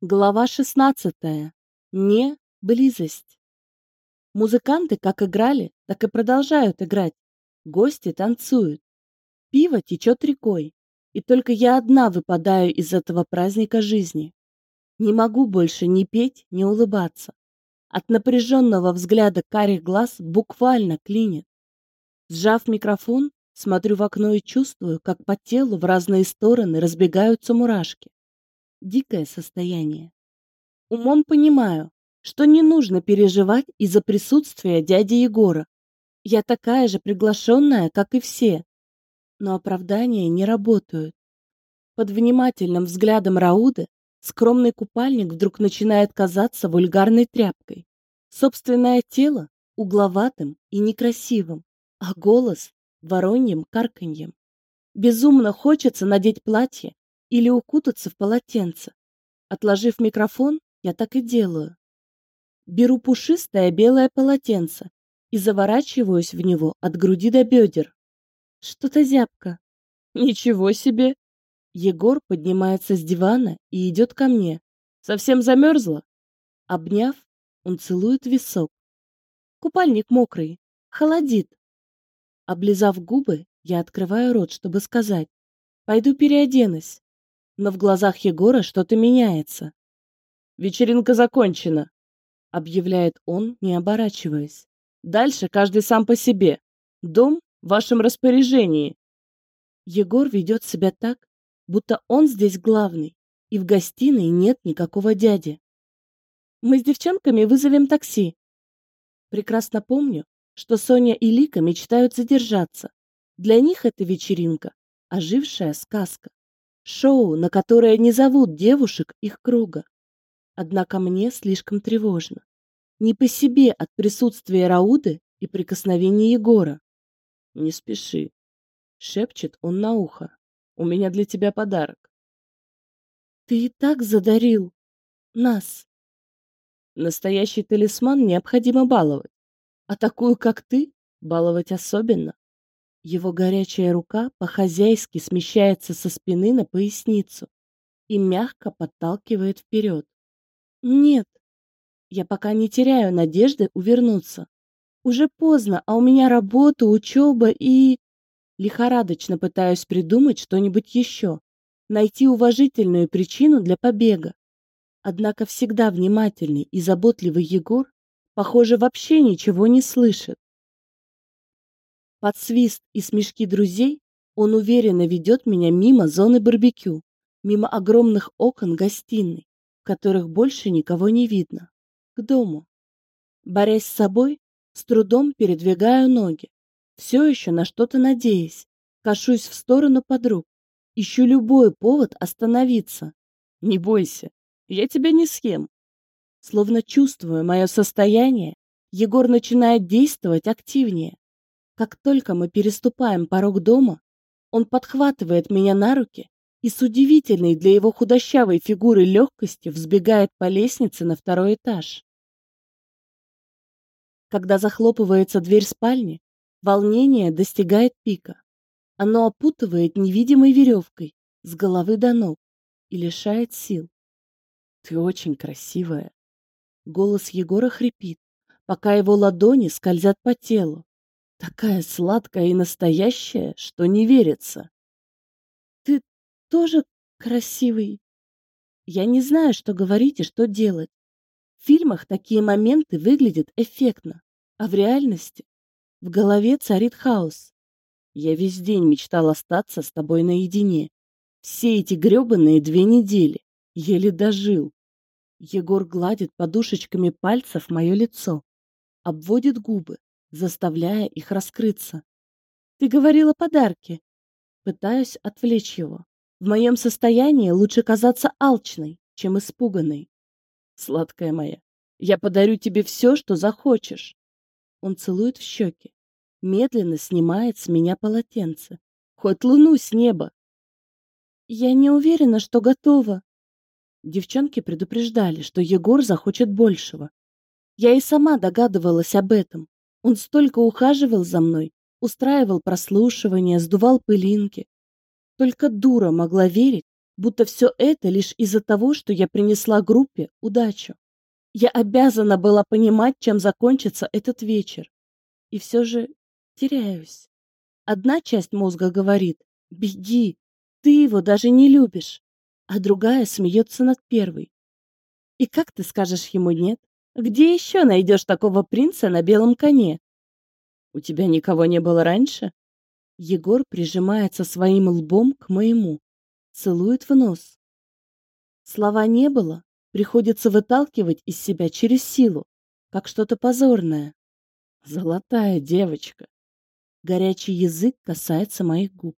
Глава 16. Не близость. Музыканты как играли, так и продолжают играть. Гости танцуют. Пиво течет рекой. И только я одна выпадаю из этого праздника жизни. Не могу больше ни петь, ни улыбаться. От напряженного взгляда карих глаз буквально клинит. Сжав микрофон, смотрю в окно и чувствую, как по телу в разные стороны разбегаются мурашки дикое состояние. Умом понимаю, что не нужно переживать из-за присутствия дяди Егора. Я такая же приглашенная, как и все. Но оправдания не работают. Под внимательным взглядом Рауды скромный купальник вдруг начинает казаться вульгарной тряпкой. Собственное тело угловатым и некрасивым, а голос вороньим карканьем. Безумно хочется надеть платье или укутаться в полотенце. Отложив микрофон, я так и делаю. Беру пушистое белое полотенце и заворачиваюсь в него от груди до бедер. Что-то зябко. Ничего себе! Егор поднимается с дивана и идет ко мне. Совсем замерзла? Обняв, он целует висок. Купальник мокрый, холодит. Облизав губы, я открываю рот, чтобы сказать. Пойду переоденусь но в глазах Егора что-то меняется. «Вечеринка закончена», — объявляет он, не оборачиваясь. «Дальше каждый сам по себе. Дом в вашем распоряжении». Егор ведет себя так, будто он здесь главный, и в гостиной нет никакого дяди. «Мы с девчонками вызовем такси». Прекрасно помню, что Соня и Лика мечтают задержаться. Для них это вечеринка – ожившая сказка. Шоу, на которое не зовут девушек их круга. Однако мне слишком тревожно. Не по себе от присутствия Рауды и прикосновения Егора. «Не спеши», — шепчет он на ухо. «У меня для тебя подарок». «Ты и так задарил нас». Настоящий талисман необходимо баловать, а такую, как ты, баловать особенно. Его горячая рука по-хозяйски смещается со спины на поясницу и мягко подталкивает вперед. Нет, я пока не теряю надежды увернуться. Уже поздно, а у меня работа, учеба и... Лихорадочно пытаюсь придумать что-нибудь еще, найти уважительную причину для побега. Однако всегда внимательный и заботливый Егор, похоже, вообще ничего не слышит. Под свист и смешки друзей он уверенно ведет меня мимо зоны барбекю, мимо огромных окон гостиной, в которых больше никого не видно, к дому. Борясь с собой, с трудом передвигаю ноги, все еще на что-то надеясь, кашусь в сторону подруг, ищу любой повод остановиться. Не бойся, я тебя не съем. Словно чувствуя мое состояние, Егор начинает действовать активнее. Как только мы переступаем порог дома, он подхватывает меня на руки и с удивительной для его худощавой фигуры легкостью взбегает по лестнице на второй этаж. Когда захлопывается дверь спальни, волнение достигает пика. Оно опутывает невидимой веревкой с головы до ног и лишает сил. «Ты очень красивая!» Голос Егора хрипит, пока его ладони скользят по телу, Такая сладкая и настоящая, что не верится. Ты тоже красивый. Я не знаю, что говорить и что делать. В фильмах такие моменты выглядят эффектно, а в реальности в голове царит хаос. Я весь день мечтал остаться с тобой наедине. Все эти грёбаные две недели. Еле дожил. Егор гладит подушечками пальцев мое лицо, обводит губы, заставляя их раскрыться. «Ты говорила подарки!» Пытаюсь отвлечь его. В моем состоянии лучше казаться алчной, чем испуганной. «Сладкая моя, я подарю тебе все, что захочешь!» Он целует в щеки, медленно снимает с меня полотенце. Хоть луну с неба. Я не уверена, что готова. Девчонки предупреждали, что Егор захочет большего. Я и сама догадывалась об этом, он столько ухаживал за мной, устраивал прослушивания, сдувал пылинки. Только дура могла верить, Будто все это лишь из-за того, что я принесла группе удачу. Я обязана была понимать, чем закончится этот вечер. И все же теряюсь. Одна часть мозга говорит «Беги, ты его даже не любишь», а другая смеется над первой. И как ты скажешь ему «нет»? Где еще найдешь такого принца на белом коне? У тебя никого не было раньше? Егор прижимается своим лбом к моему, целует в нос. Слова не было, приходится выталкивать из себя через силу, как что-то позорное. Золотая девочка. Горячий язык касается моих губ,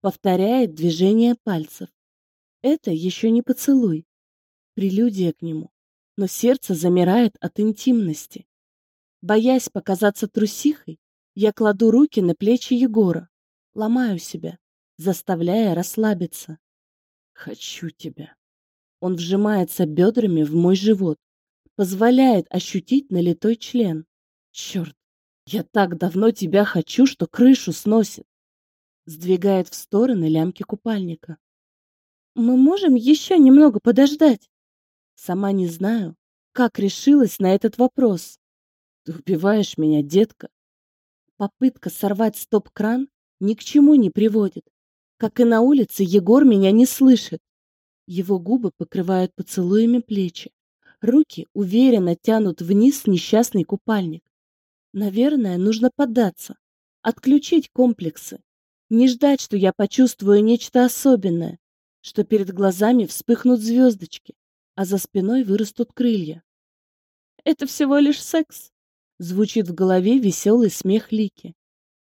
повторяет движение пальцев. Это еще не поцелуй, прелюдия к нему, но сердце замирает от интимности. Боясь показаться трусихой, я кладу руки на плечи Егора, ломаю себя, заставляя расслабиться. Хочу тебя. Он вжимается бедрами в мой живот, позволяет ощутить налитой член. Черт, я так давно тебя хочу, что крышу сносит. Сдвигает в стороны лямки купальника. Мы можем еще немного подождать? Сама не знаю, как решилась на этот вопрос. Ты убиваешь меня, детка. Попытка сорвать стоп-кран ни к чему не приводит. Как и на улице, Егор меня не слышит. Его губы покрывают поцелуями плечи. Руки уверенно тянут вниз несчастный купальник. Наверное, нужно поддаться, отключить комплексы, не ждать, что я почувствую нечто особенное, что перед глазами вспыхнут звездочки, а за спиной вырастут крылья. Это всего лишь секс. Звучит в голове веселый смех Лики.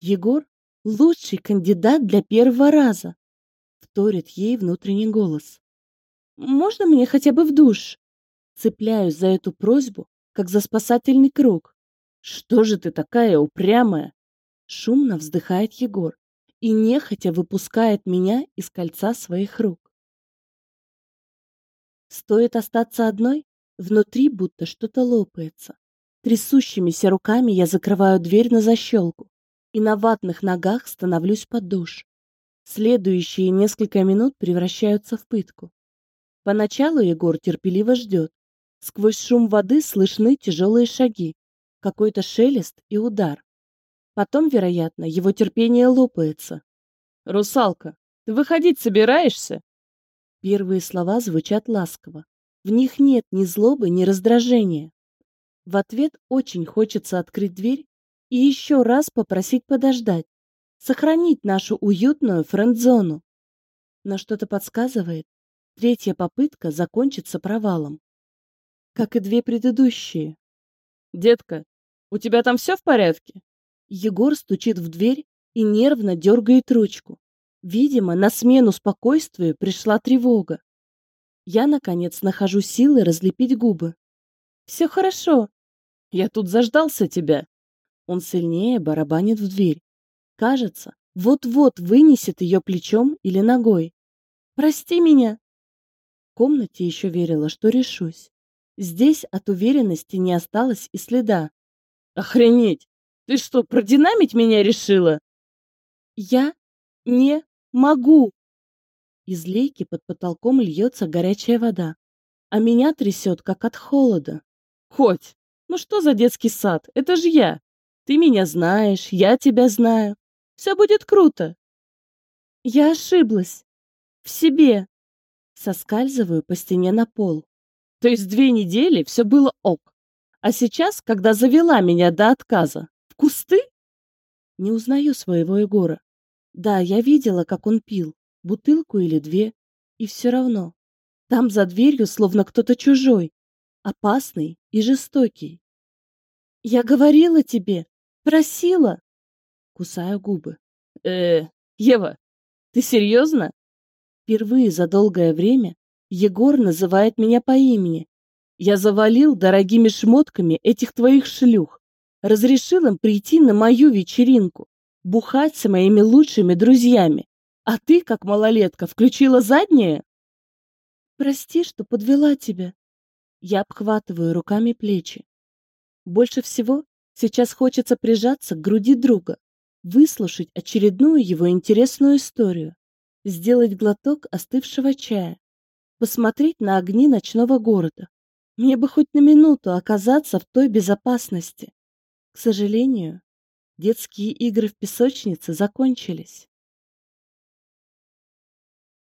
Егор — лучший кандидат для первого раза. Вторит ей внутренний голос. Можно мне хотя бы в душ? Цепляюсь за эту просьбу, как за спасательный круг. Что же ты такая упрямая? Шумно вздыхает Егор и нехотя выпускает меня из кольца своих рук. Стоит остаться одной, внутри будто что-то лопается. Трясущимися руками я закрываю дверь на защелку и на ватных ногах становлюсь под душ. Следующие несколько минут превращаются в пытку. Поначалу Егор терпеливо ждет. Сквозь шум воды слышны тяжелые шаги, какой-то шелест и удар. Потом, вероятно, его терпение лопается. «Русалка, ты выходить собираешься?» Первые слова звучат ласково. В них нет ни злобы, ни раздражения. В ответ очень хочется открыть дверь и еще раз попросить подождать, сохранить нашу уютную френд-зону. Но что-то подсказывает, Третья попытка закончится провалом. Как и две предыдущие. «Детка, у тебя там все в порядке?» Егор стучит в дверь и нервно дергает ручку. Видимо, на смену спокойствию пришла тревога. Я, наконец, нахожу силы разлепить губы. «Все хорошо. Я тут заждался тебя». Он сильнее барабанит в дверь. Кажется, вот-вот вынесет ее плечом или ногой. «Прости меня!» комнате еще верила, что решусь. Здесь от уверенности не осталось и следа. Охренеть! Ты что, продинамить меня решила? Я не могу. Из лейки под потолком льется горячая вода, а меня трясет, как от холода. Хоть, ну что за детский сад? Это же я. Ты меня знаешь, я тебя знаю. Все будет круто. Я ошиблась. В себе. Соскальзываю по стене на пол. То есть две недели все было ок. А сейчас, когда завела меня до отказа, в кусты? Не узнаю своего Егора. Да, я видела, как он пил, бутылку или две, и все равно. Там за дверью словно кто-то чужой, опасный и жестокий. Я говорила тебе, просила. Кусаю губы. Э, Ева, ты серьезно? Впервые за долгое время Егор называет меня по имени. Я завалил дорогими шмотками этих твоих шлюх. Разрешил им прийти на мою вечеринку, бухать с моими лучшими друзьями. А ты, как малолетка, включила заднее? Прости, что подвела тебя. Я обхватываю руками плечи. Больше всего сейчас хочется прижаться к груди друга, выслушать очередную его интересную историю сделать глоток остывшего чая, посмотреть на огни ночного города. Мне бы хоть на минуту оказаться в той безопасности. К сожалению, детские игры в песочнице закончились.